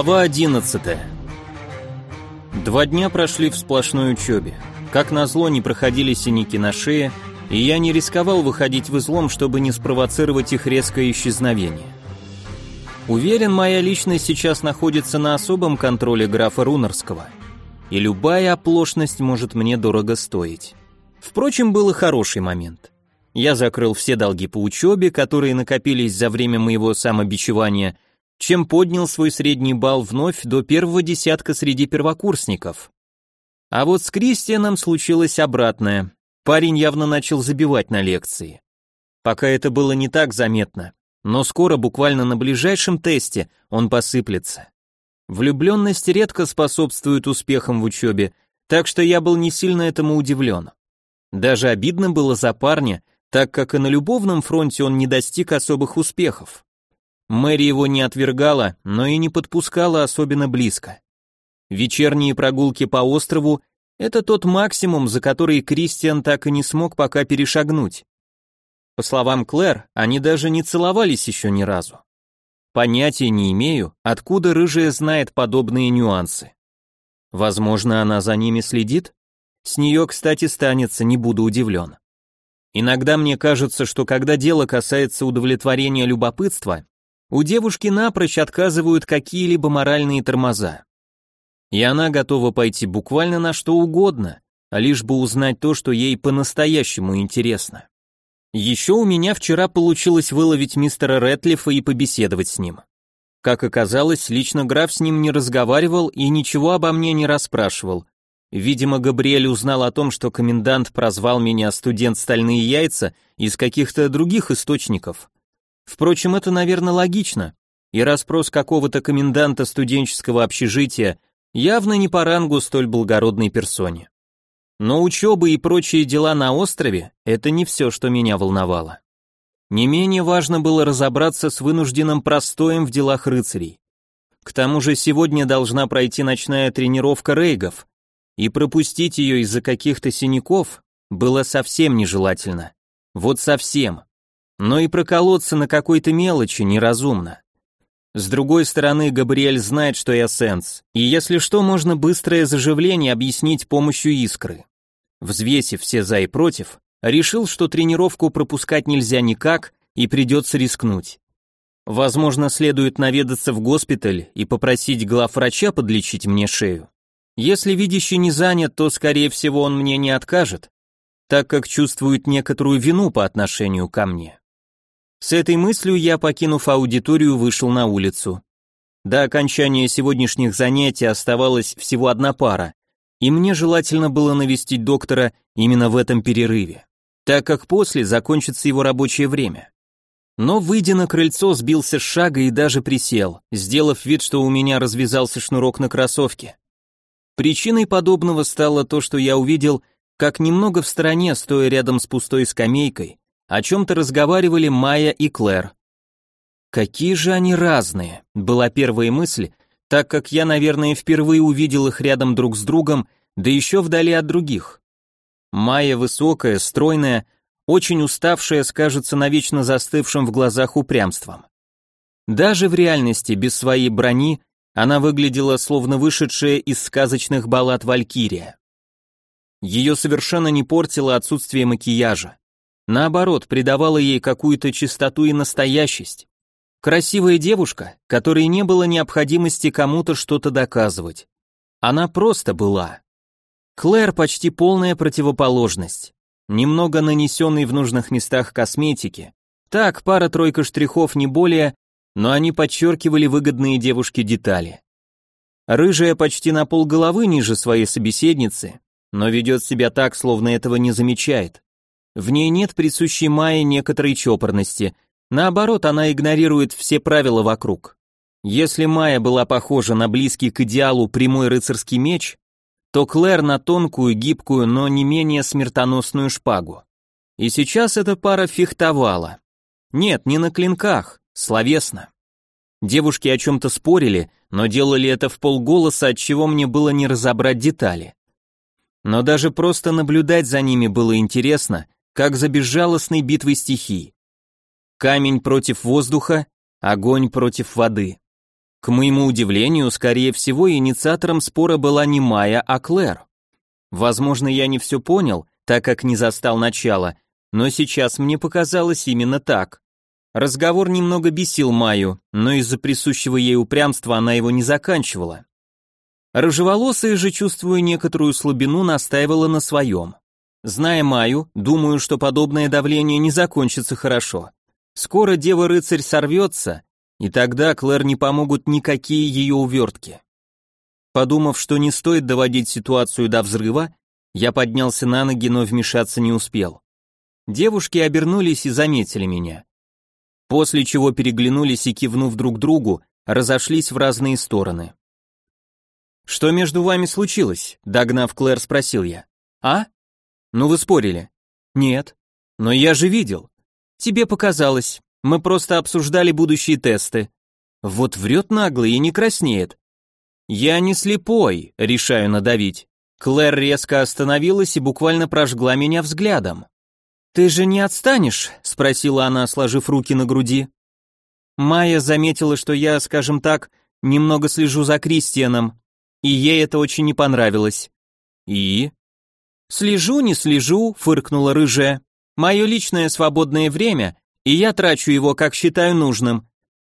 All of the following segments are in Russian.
Глава 11. Два дня прошли в сплошной учебе. Как назло, не проходили синяки на шее, и я не рисковал выходить в излом, чтобы не спровоцировать их резкое исчезновение. Уверен, моя личность сейчас находится на особом контроле графа Рунарского, и любая оплошность может мне дорого стоить. Впрочем, был и хороший момент. Я закрыл все долги по учебе, которые накопились за время моего самобичевания – чем поднял свой средний балл вновь до первого десятка среди первокурсников. А вот с Кристианом случилось обратное. Парень явно начал забивать на лекции. Пока это было не так заметно, но скоро, буквально на ближайшем тесте, он посыплется. Влюбленность редко способствует успехам в учебе, так что я был не сильно этому удивлен. Даже обидно было за парня, так как и на любовном фронте он не достиг особых успехов. Мэри его не отвергала, но и не подпускала особенно близко. Вечерние прогулки по острову – это тот максимум, за который Кристиан так и не смог пока перешагнуть. По словам Клэр, они даже не целовались еще ни разу. Понятия не имею, откуда рыжая знает подобные нюансы. Возможно, она за ними следит? С нее, кстати, станется, не буду удивлен. Иногда мне кажется, что когда дело касается удовлетворения любопытства, у девушки напрочь отказывают какие-либо моральные тормоза. И она готова пойти буквально на что угодно, лишь бы узнать то, что ей по-настоящему интересно. Еще у меня вчера получилось выловить мистера Рэтлифа и побеседовать с ним. Как оказалось, лично граф с ним не разговаривал и ничего обо мне не расспрашивал. Видимо, Габриэль узнал о том, что комендант прозвал меня студент стальные яйца из каких-то других источников. Впрочем, это, наверное, логично, и расспрос какого-то коменданта студенческого общежития явно не по рангу столь благородной персоне. Но учеба и прочие дела на острове – это не все, что меня волновало. Не менее важно было разобраться с вынужденным простоем в делах рыцарей. К тому же сегодня должна пройти ночная тренировка рейгов, и пропустить ее из-за каких-то синяков было совсем нежелательно. Вот совсем но и проколоться на какой-то мелочи неразумно. С другой стороны, Габриэль знает, что я сенс, и если что, можно быстрое заживление объяснить помощью искры. Взвесив все за и против, решил, что тренировку пропускать нельзя никак и придется рискнуть. Возможно, следует наведаться в госпиталь и попросить главврача подлечить мне шею. Если видящий не занят, то, скорее всего, он мне не откажет, так как чувствует некоторую вину по отношению ко мне. С этой мыслью я, покинув аудиторию, вышел на улицу. До окончания сегодняшних занятий оставалась всего одна пара, и мне желательно было навестить доктора именно в этом перерыве, так как после закончится его рабочее время. Но, выйдя на крыльцо, сбился с шага и даже присел, сделав вид, что у меня развязался шнурок на кроссовке. Причиной подобного стало то, что я увидел, как немного в стороне, стоя рядом с пустой скамейкой, о чем-то разговаривали Майя и Клэр. Какие же они разные, была первая мысль, так как я, наверное, впервые увидел их рядом друг с другом, да еще вдали от других. Майя высокая, стройная, очень уставшая, скажется навечно застывшим в глазах упрямством. Даже в реальности, без своей брони, она выглядела словно вышедшая из сказочных баллад Валькирия. Ее совершенно не портило отсутствие макияжа. Наоборот, придавала ей какую-то чистоту и настоящесть. Красивая девушка, которой не было необходимости кому-то что-то доказывать. Она просто была. Клэр почти полная противоположность. Немного нанесенной в нужных местах косметики. Так, пара-тройка штрихов не более, но они подчеркивали выгодные девушке детали. Рыжая почти на пол головы ниже своей собеседницы, но ведет себя так, словно этого не замечает. В ней нет присущей Майе некоторой чопорности, наоборот, она игнорирует все правила вокруг. Если Майя была похожа на близкий к идеалу прямой рыцарский меч, то Клэр на тонкую, гибкую, но не менее смертоносную шпагу. И сейчас эта пара фехтовала. Нет, не на клинках, словесно. Девушки о чем-то спорили, но делали это в полголоса, от чего мне было не разобрать детали. Но даже просто наблюдать за ними было интересно, как за безжалостной битвой стихий. Камень против воздуха, огонь против воды. К моему удивлению, скорее всего, инициатором спора была не Майя, а Клэр. Возможно, я не все понял, так как не застал начала, но сейчас мне показалось именно так. Разговор немного бесил Майю, но из-за присущего ей упрямства она его не заканчивала. Рыжеволосая же, чувствуя некоторую слабину, настаивала на своем. Зная Майю, думаю, что подобное давление не закончится хорошо. Скоро дева-рыцарь сорвется, и тогда Клэр не помогут никакие ее увертки. Подумав, что не стоит доводить ситуацию до взрыва, я поднялся на ноги, но вмешаться не успел. Девушки обернулись и заметили меня. После чего переглянулись и, кивнув друг другу, разошлись в разные стороны. «Что между вами случилось?» — догнав Клэр, спросил я. «А? Ну вы спорили?» «Нет». «Но я же видел». «Тебе показалось. Мы просто обсуждали будущие тесты». Вот врет нагло и не краснеет. «Я не слепой», — решаю надавить. Клэр резко остановилась и буквально прожгла меня взглядом. «Ты же не отстанешь?» — спросила она, сложив руки на груди. Майя заметила, что я, скажем так, немного слежу за Кристианом, и ей это очень не понравилось. «И?» «Слежу, не слежу», — фыркнула рыжая. «Мое личное свободное время, и я трачу его, как считаю нужным.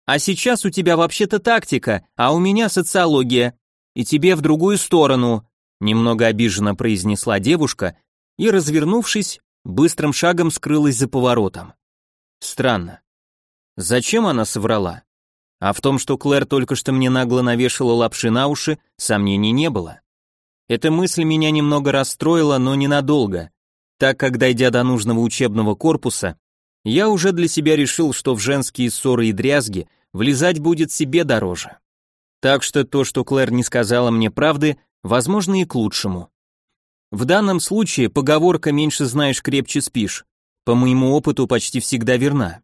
А сейчас у тебя вообще-то тактика, а у меня социология. И тебе в другую сторону», — немного обиженно произнесла девушка и, развернувшись, быстрым шагом скрылась за поворотом. Странно. Зачем она соврала? А в том, что Клэр только что мне нагло навешала лапши на уши, сомнений не было. Эта мысль меня немного расстроила, но ненадолго, так как, дойдя до нужного учебного корпуса, я уже для себя решил, что в женские ссоры и дрязги влезать будет себе дороже. Так что то, что Клэр не сказала мне правды, возможно и к лучшему. В данном случае поговорка «меньше знаешь, крепче спишь» по моему опыту почти всегда верна.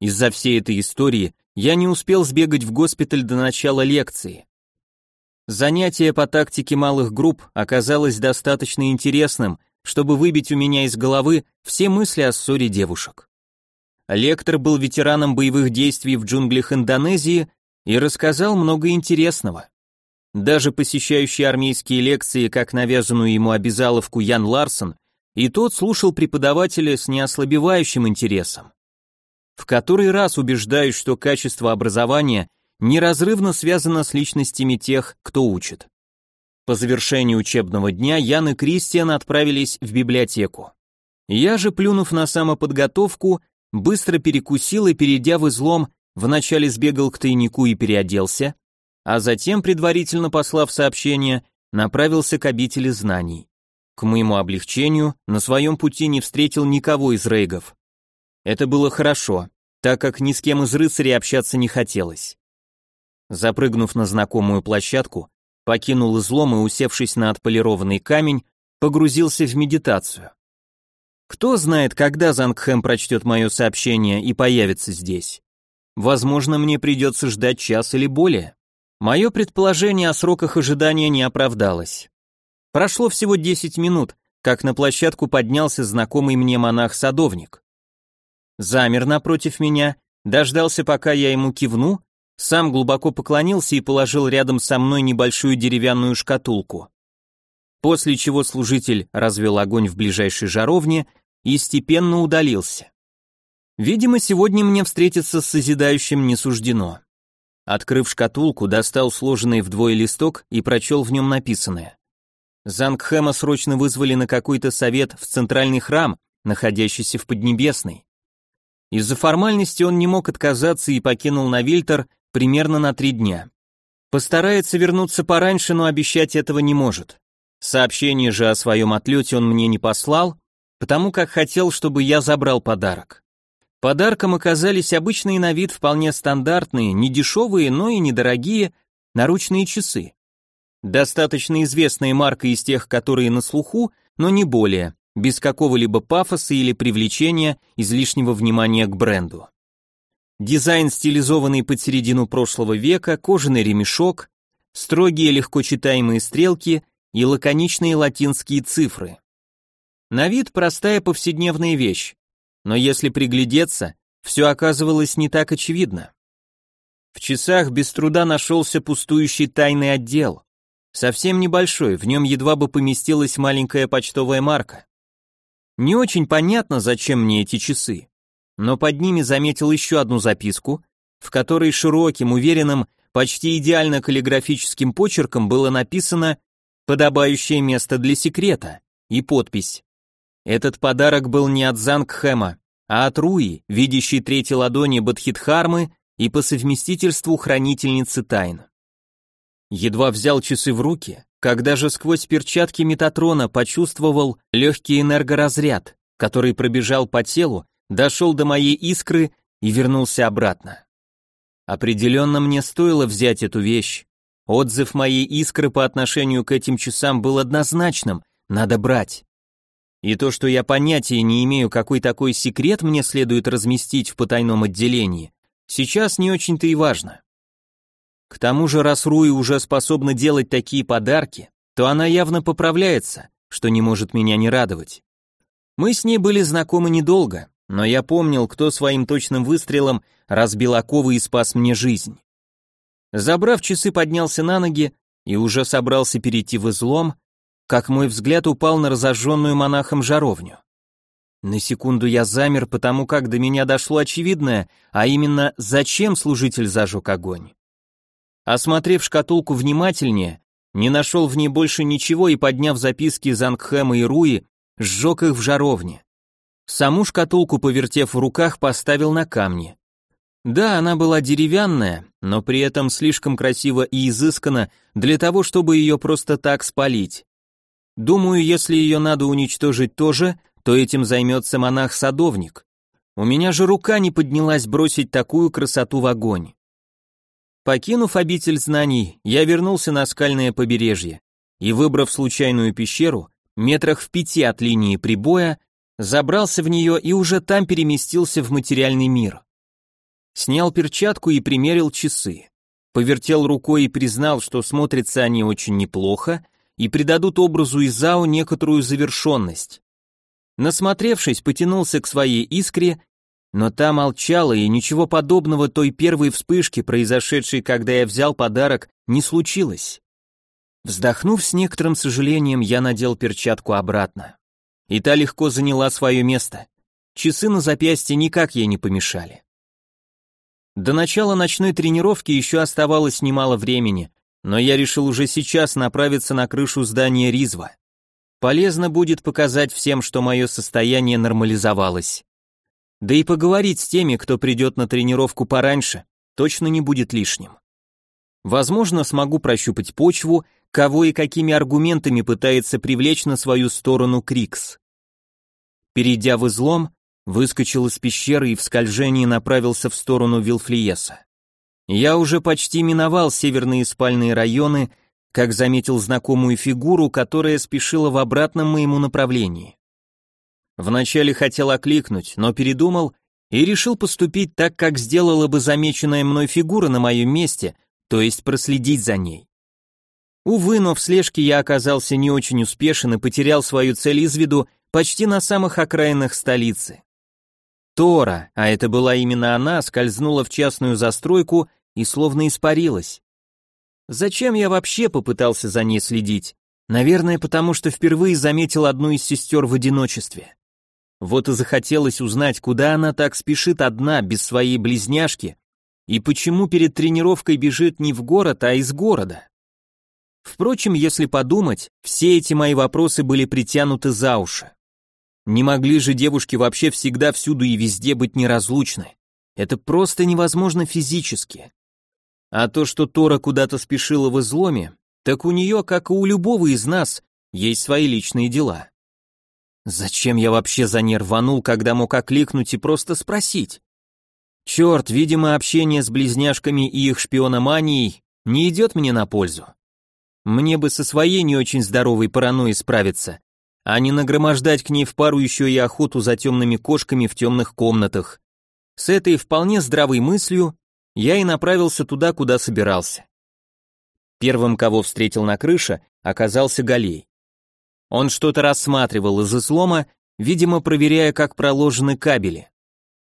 Из-за всей этой истории я не успел сбегать в госпиталь до начала лекции. Занятие по тактике малых групп оказалось достаточно интересным, чтобы выбить у меня из головы все мысли о ссоре девушек. Лектор был ветераном боевых действий в джунглях Индонезии и рассказал много интересного. Даже посещающий армейские лекции, как навязанную ему обязаловку Ян Ларсон, и тот слушал преподавателя с неослабевающим интересом. В который раз убеждаюсь, что качество образования неразрывно связано с личностями тех, кто учит. По завершении учебного дня Ян и Кристиан отправились в библиотеку. Я же, плюнув на самоподготовку, быстро перекусил и, перейдя в излом, вначале сбегал к тайнику и переоделся, а затем, предварительно послав сообщение, направился к обители знаний. К моему облегчению, на своем пути не встретил никого из рейгов. Это было хорошо, так как ни с кем из рыцарей общаться не хотелось. Запрыгнув на знакомую площадку, покинул излом и, усевшись на отполированный камень, погрузился в медитацию. Кто знает, когда Зангхэм прочтет мое сообщение и появится здесь. Возможно, мне придется ждать час или более. Мое предположение о сроках ожидания не оправдалось. Прошло всего 10 минут, как на площадку поднялся знакомый мне монах-садовник. Замер напротив меня, дождался, пока я ему кивну, сам глубоко поклонился и положил рядом со мной небольшую деревянную шкатулку. После чего служитель развел огонь в ближайшей жаровне и степенно удалился. Видимо, сегодня мне встретиться с созидающим не суждено. Открыв шкатулку, достал сложенный вдвое листок и прочел в нем написанное. Зангхэма срочно вызвали на какой-то совет в центральный храм, находящийся в Поднебесной. Из-за формальности он не мог отказаться и покинул Навильтер примерно на три дня. Постарается вернуться пораньше, но обещать этого не может. Сообщение же о своем отлете он мне не послал, потому как хотел, чтобы я забрал подарок. Подарком оказались обычные на вид вполне стандартные, не дешевые, но и недорогие наручные часы. Достаточно известная марка из тех, которые на слуху, но не более, без какого-либо пафоса или привлечения излишнего внимания к бренду. Дизайн стилизованный под середину прошлого века, кожаный ремешок, строгие легко читаемые стрелки и лаконичные латинские цифры. На вид простая повседневная вещь, но если приглядеться, все оказывалось не так очевидно. В часах без труда нашелся пустующий тайный отдел. Совсем небольшой, в нем едва бы поместилась маленькая почтовая марка. Не очень понятно, зачем мне эти часы, но под ними заметил еще одну записку, в которой широким, уверенным, почти идеально каллиграфическим почерком было написано «Подобающее место для секрета» и подпись. Этот подарок был не от Зангхэма, а от Руи, видящей третьей ладони Бадхидхармы и по совместительству хранительницы тайн. Едва взял часы в руки, когда же сквозь перчатки Метатрона почувствовал легкий энергоразряд, который пробежал по телу, дошел до моей искры и вернулся обратно. Определенно мне стоило взять эту вещь. Отзыв моей искры по отношению к этим часам был однозначным, надо брать. И то, что я понятия не имею, какой такой секрет мне следует разместить в потайном отделении, сейчас не очень-то и важно. К тому же, раз Руи уже способна делать такие подарки, то она явно поправляется, что не может меня не радовать. Мы с ней были знакомы недолго, но я помнил, кто своим точным выстрелом разбил оковы и спас мне жизнь. Забрав часы, поднялся на ноги и уже собрался перейти в излом, как мой взгляд упал на разожженную монахом жаровню. На секунду я замер, потому как до меня дошло очевидное, а именно, зачем служитель зажег огонь. Осмотрев шкатулку внимательнее, не нашел в ней больше ничего и, подняв записки Зангхэма и Руи, сжег их в жаровне. Саму шкатулку, повертев в руках, поставил на камни. Да, она была деревянная, но при этом слишком красиво и изысканно для того, чтобы ее просто так спалить. Думаю, если ее надо уничтожить тоже, то этим займется монах-садовник. У меня же рука не поднялась бросить такую красоту в огонь. Покинув обитель знаний, я вернулся на скальное побережье и, выбрав случайную пещеру, метрах в пяти от линии прибоя, забрался в нее и уже там переместился в материальный мир. Снял перчатку и примерил часы. Повертел рукой и признал, что смотрятся они очень неплохо и придадут образу Изао некоторую завершенность. Насмотревшись, потянулся к своей искре но та молчала, и ничего подобного той первой вспышки, произошедшей, когда я взял подарок, не случилось. Вздохнув с некоторым сожалением, я надел перчатку обратно. И та легко заняла свое место. Часы на запястье никак ей не помешали. До начала ночной тренировки еще оставалось немало времени, но я решил уже сейчас направиться на крышу здания Ризва. Полезно будет показать всем, что мое состояние нормализовалось. Да и поговорить с теми, кто придет на тренировку пораньше, точно не будет лишним. Возможно, смогу прощупать почву, кого и какими аргументами пытается привлечь на свою сторону Крикс. Перейдя в излом, выскочил из пещеры и в скольжении направился в сторону Вилфлиеса. Я уже почти миновал северные спальные районы, как заметил знакомую фигуру, которая спешила в обратном моему направлении. Вначале хотел окликнуть, но передумал и решил поступить так, как сделала бы замеченная мной фигура на моем месте, то есть проследить за ней. Увы, но в слежке я оказался не очень успешен и потерял свою цель из виду почти на самых окраинах столицы. Тора, а это была именно она, скользнула в частную застройку и словно испарилась. Зачем я вообще попытался за ней следить? Наверное, потому что впервые заметил одну из сестер в одиночестве. Вот и захотелось узнать, куда она так спешит одна, без своей близняшки, и почему перед тренировкой бежит не в город, а из города. Впрочем, если подумать, все эти мои вопросы были притянуты за уши. Не могли же девушки вообще всегда, всюду и везде быть неразлучны. Это просто невозможно физически. А то, что Тора куда-то спешила в изломе, так у нее, как и у любого из нас, есть свои личные дела. Зачем я вообще за ней рванул, когда мог окликнуть и просто спросить? Черт, видимо, общение с близняшками и их шпиономанией не идет мне на пользу. Мне бы со своей не очень здоровой паранойей справиться, а не нагромождать к ней в пару еще и охоту за темными кошками в темных комнатах. С этой вполне здравой мыслью я и направился туда, куда собирался. Первым, кого встретил на крыше, оказался Галей. Он что-то рассматривал из излома, видимо, проверяя, как проложены кабели.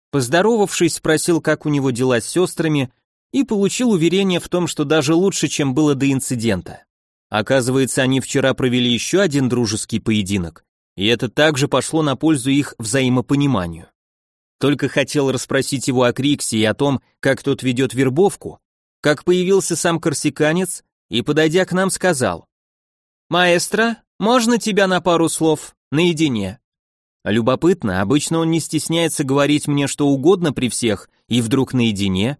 Поздоровавшись, спросил, как у него дела с сестрами, и получил уверение в том, что даже лучше, чем было до инцидента. Оказывается, они вчера провели еще один дружеский поединок, и это также пошло на пользу их взаимопониманию. Только хотел расспросить его о Криксе и о том, как тот ведет вербовку, как появился сам корсиканец и, подойдя к нам, сказал «Маэстро, можно тебя на пару слов, наедине?» Любопытно, обычно он не стесняется говорить мне что угодно при всех, и вдруг наедине.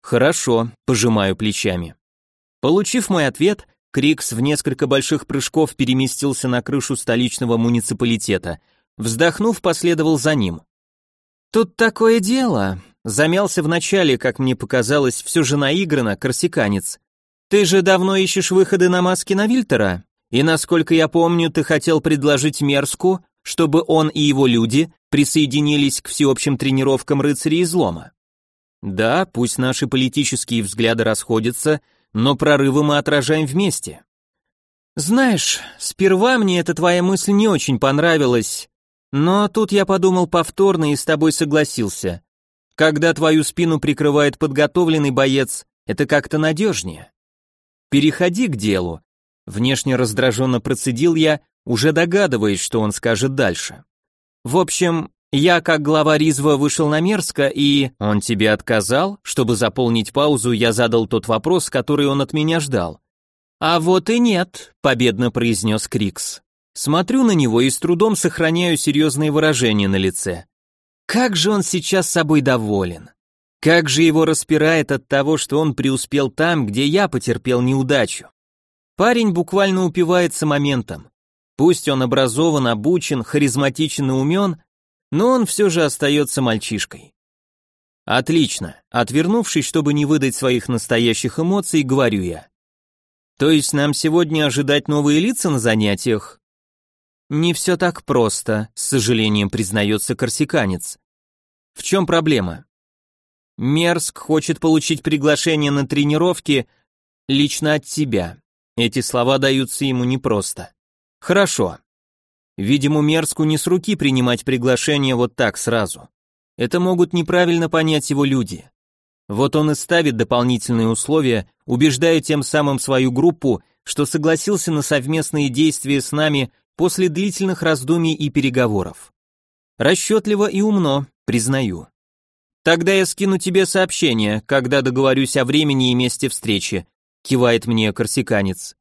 Хорошо, пожимаю плечами. Получив мой ответ, Крикс в несколько больших прыжков переместился на крышу столичного муниципалитета. Вздохнув, последовал за ним. Тут такое дело. Замялся вначале, как мне показалось, все же наиграно, корсиканец. Ты же давно ищешь выходы на маски на Вильтера? И насколько я помню, ты хотел предложить Мерску, чтобы он и его люди присоединились к всеобщим тренировкам рыцарей излома. Да, пусть наши политические взгляды расходятся, но прорывы мы отражаем вместе. Знаешь, сперва мне эта твоя мысль не очень понравилась, но тут я подумал повторно и с тобой согласился. Когда твою спину прикрывает подготовленный боец, это как-то надежнее. Переходи к делу. Внешне раздраженно процедил я, уже догадываясь, что он скажет дальше. В общем, я как глава Ризва вышел на Мерзко и... Он тебе отказал? Чтобы заполнить паузу, я задал тот вопрос, который он от меня ждал. А вот и нет, победно произнес Крикс. Смотрю на него и с трудом сохраняю серьезные выражения на лице. Как же он сейчас собой доволен. Как же его распирает от того, что он преуспел там, где я потерпел неудачу. Парень буквально упивается моментом. Пусть он образован, обучен, харизматичен и умен, но он все же остается мальчишкой. Отлично. Отвернувшись, чтобы не выдать своих настоящих эмоций, говорю я. То есть нам сегодня ожидать новые лица на занятиях? Не все так просто, с сожалением признается корсиканец. В чем проблема? Мерск хочет получить приглашение на тренировки лично от тебя. Эти слова даются ему непросто. Хорошо. Видимо, Мерску не с руки принимать приглашение вот так сразу. Это могут неправильно понять его люди. Вот он и ставит дополнительные условия, убеждая тем самым свою группу, что согласился на совместные действия с нами после длительных раздумий и переговоров. Расчетливо и умно, признаю. Тогда я скину тебе сообщение, когда договорюсь о времени и месте встречи, кивает мне корсиканец.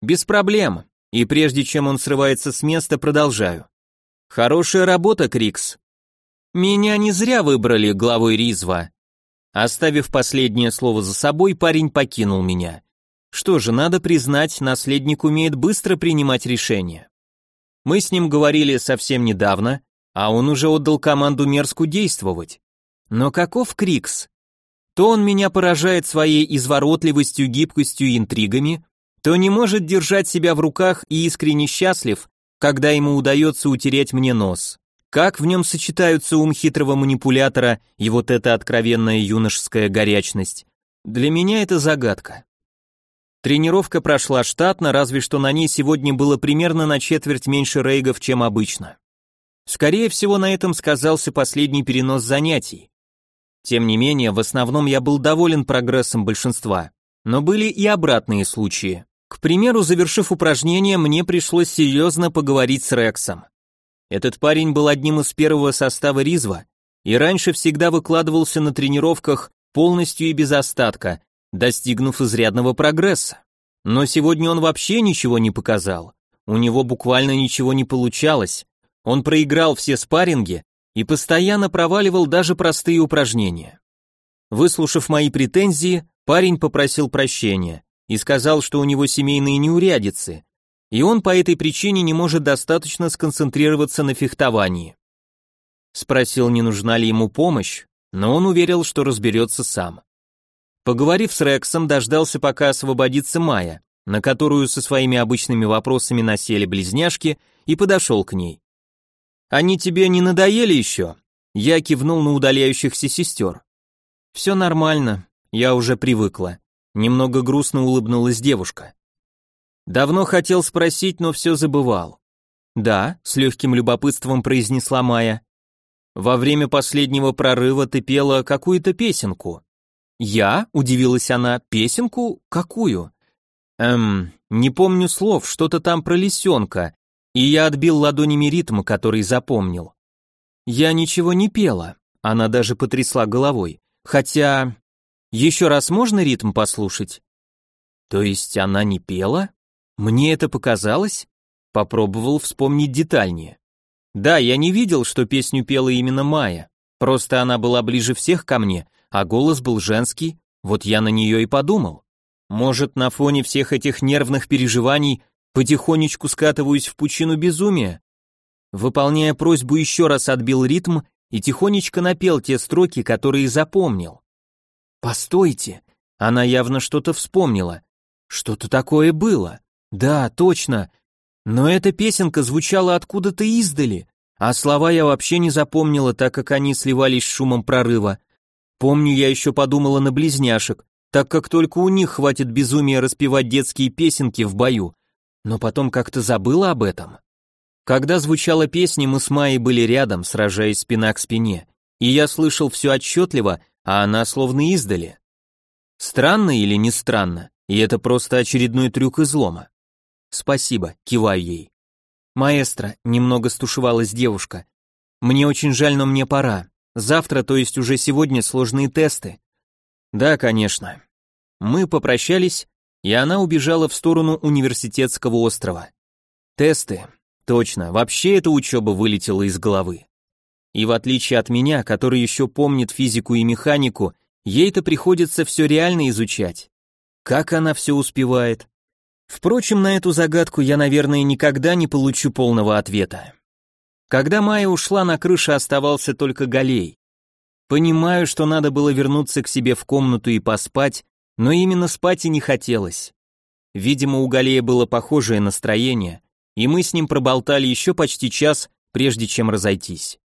Без проблем. И прежде чем он срывается с места, продолжаю. Хорошая работа, Крикс. Меня не зря выбрали главой Ризва. Оставив последнее слово за собой, парень покинул меня. Что же, надо признать, наследник умеет быстро принимать решения. Мы с ним говорили совсем недавно, а он уже отдал команду мерзку действовать. Но каков Крикс? То он меня поражает своей изворотливостью, гибкостью и интригами, то не может держать себя в руках и искренне счастлив, когда ему удается утереть мне нос. Как в нем сочетаются ум хитрого манипулятора и вот эта откровенная юношеская горячность? Для меня это загадка. Тренировка прошла штатно, разве что на ней сегодня было примерно на четверть меньше рейгов, чем обычно. Скорее всего, на этом сказался последний перенос занятий. Тем не менее, в основном я был доволен прогрессом большинства, но были и обратные случаи. К примеру, завершив упражнение, мне пришлось серьезно поговорить с Рексом. Этот парень был одним из первого состава Ризва и раньше всегда выкладывался на тренировках полностью и без остатка, достигнув изрядного прогресса. Но сегодня он вообще ничего не показал. У него буквально ничего не получалось. Он проиграл все спарринги и постоянно проваливал даже простые упражнения. Выслушав мои претензии, парень попросил прощения и сказал, что у него семейные неурядицы, и он по этой причине не может достаточно сконцентрироваться на фехтовании. Спросил, не нужна ли ему помощь, но он уверил, что разберется сам. Поговорив с Рексом, дождался, пока освободится Майя, на которую со своими обычными вопросами насели близняшки, и подошел к ней. «Они тебе не надоели еще?» Я кивнул на удаляющихся сестер. «Все нормально, я уже привыкла». Немного грустно улыбнулась девушка. «Давно хотел спросить, но все забывал». «Да», — с легким любопытством произнесла Майя. «Во время последнего прорыва ты пела какую-то песенку. «Я?» — удивилась она. «Песенку? Какую?» «Эм, не помню слов, что-то там про лисенка, и я отбил ладонями ритм, который запомнил. Я ничего не пела, она даже потрясла головой, хотя... Еще раз можно ритм послушать? То есть она не пела? Мне это показалось? Попробовал вспомнить детальнее. Да, я не видел, что песню пела именно Майя, просто она была ближе всех ко мне, а голос был женский, вот я на нее и подумал. Может, на фоне всех этих нервных переживаний потихонечку скатываюсь в пучину безумия? Выполняя просьбу, еще раз отбил ритм и тихонечко напел те строки, которые запомнил. «Постойте!» Она явно что-то вспомнила. Что-то такое было. Да, точно. Но эта песенка звучала откуда-то издали, а слова я вообще не запомнила, так как они сливались с шумом прорыва. Помню, я еще подумала на близняшек, так как только у них хватит безумия распевать детские песенки в бою, но потом как-то забыла об этом. Когда звучала песня, мы с Майей были рядом, сражаясь спина к спине, и я слышал все отчетливо, а она словно издали. Странно или не странно, и это просто очередной трюк излома. Спасибо, киваю ей. Маэстро, немного стушевалась девушка. Мне очень жаль, но мне пора. Завтра, то есть уже сегодня, сложные тесты. Да, конечно. Мы попрощались, и она убежала в сторону университетского острова. Тесты. Точно, вообще эта учеба вылетела из головы. И в отличие от меня, который еще помнит физику и механику, ей-то приходится все реально изучать. Как она все успевает? Впрочем, на эту загадку я, наверное, никогда не получу полного ответа. Когда Майя ушла, на крыше оставался только Галей. Понимаю, что надо было вернуться к себе в комнату и поспать, но именно спать и не хотелось. Видимо, у Галея было похожее настроение, и мы с ним проболтали еще почти час, прежде чем разойтись.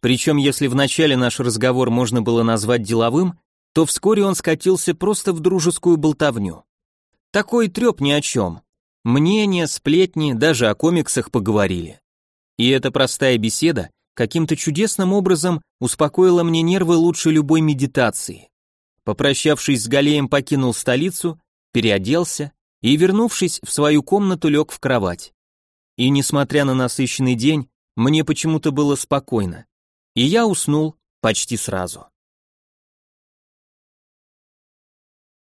Причем, если вначале наш разговор можно было назвать деловым, то вскоре он скатился просто в дружескую болтовню. Такой треп ни о чем. Мнения, сплетни, даже о комиксах поговорили. И эта простая беседа каким-то чудесным образом успокоила мне нервы лучше любой медитации. Попрощавшись с Галеем, покинул столицу, переоделся и, вернувшись в свою комнату, лег в кровать. И несмотря на насыщенный день, мне почему-то было спокойно. И я уснул почти сразу.